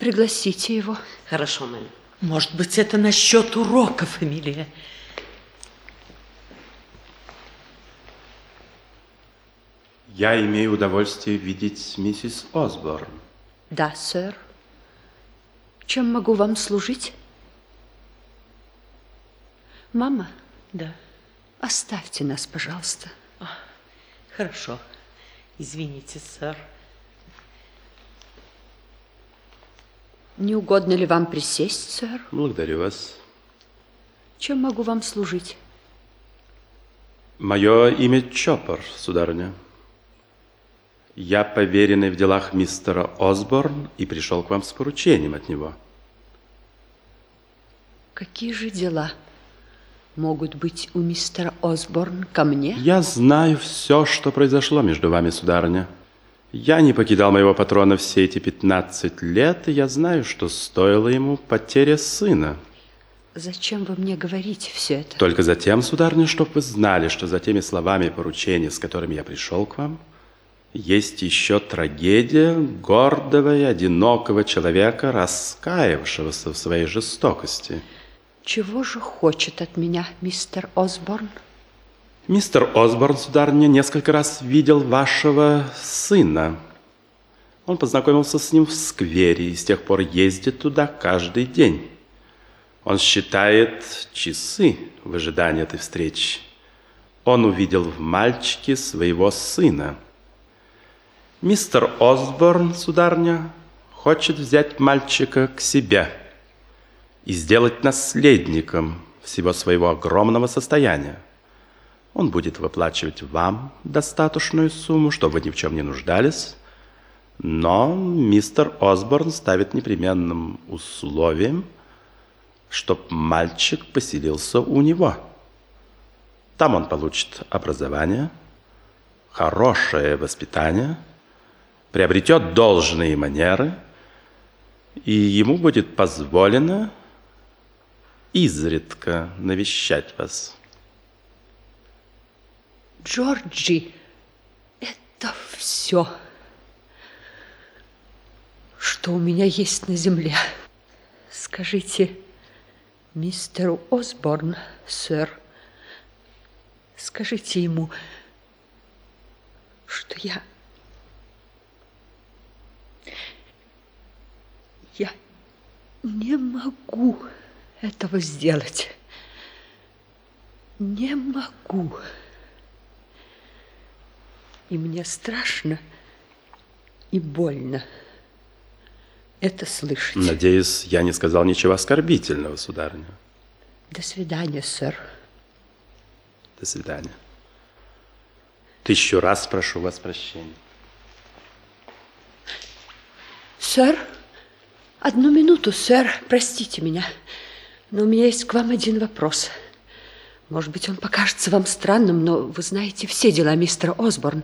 Пригласите его. Хорошо, мэм. Может быть, это насчет уроков, Эмилия. Я имею удовольствие видеть миссис Осборн. Да, сэр. Чем могу вам служить? Мама? Да. Оставьте нас, пожалуйста. Хорошо. Извините, сэр. Не угодно ли вам присесть, сэр? Благодарю вас. Чем могу вам служить? Мое имя Чоппер, сударыня. Я поверенный в делах мистера Осборн и пришел к вам с поручением от него. Какие же дела могут быть у мистера Осборн ко мне? Я знаю все, что произошло между вами, сударыня. Я не покидал моего патрона все эти 15 лет, и я знаю, что стоило ему потеря сына. Зачем вы мне говорите все это? Только затем, сударыня, чтобы вы знали, что за теми словами и поручения, с которыми я пришел к вам, есть еще трагедия гордого и одинокого человека, раскаявшегося в своей жестокости. Чего же хочет от меня мистер Осборн? Мистер Осборн, сударыня, несколько раз видел вашего сына. Он познакомился с ним в сквере и с тех пор ездит туда каждый день. Он считает часы в ожидании этой встречи. Он увидел в мальчике своего сына – Мистер Осборн, сударня, хочет взять мальчика к себе и сделать наследником всего своего огромного состояния. Он будет выплачивать вам достаточную сумму, чтобы вы ни в чем не нуждались, но мистер Осборн ставит непременным условием, чтоб мальчик поселился у него. Там он получит образование, хорошее воспитание – приобретет должные манеры, и ему будет позволено изредка навещать вас. Джорджи, это все, что у меня есть на земле. Скажите мистеру Осборн, сэр, скажите ему, что я Я не могу этого сделать. Не могу. И мне страшно и больно это слышать. Надеюсь, я не сказал ничего оскорбительного, сударыня. До свидания, сэр. До свидания. Тысячу раз прошу вас прощения. Сэр? Одну минуту, сэр, простите меня, но у меня есть к вам один вопрос. Может быть, он покажется вам странным, но вы знаете все дела мистера Осборн.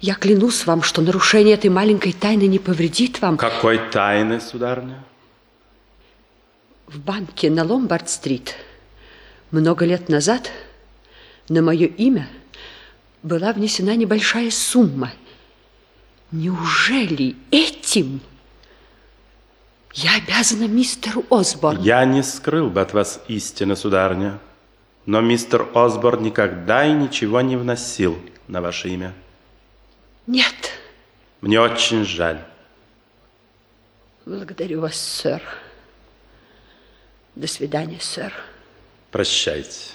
Я клянусь вам, что нарушение этой маленькой тайны не повредит вам. Какой тайны, сударыня? В банке на Ломбард-стрит много лет назад на мое имя была внесена небольшая сумма. Неужели этим я обязана мистеру Осборн. Я не скрыл бы от вас истины, сударыня. Но мистер Осборн никогда и ничего не вносил на ваше имя. Нет. Мне очень жаль. Благодарю вас, сэр. До свидания, сэр. Прощайте.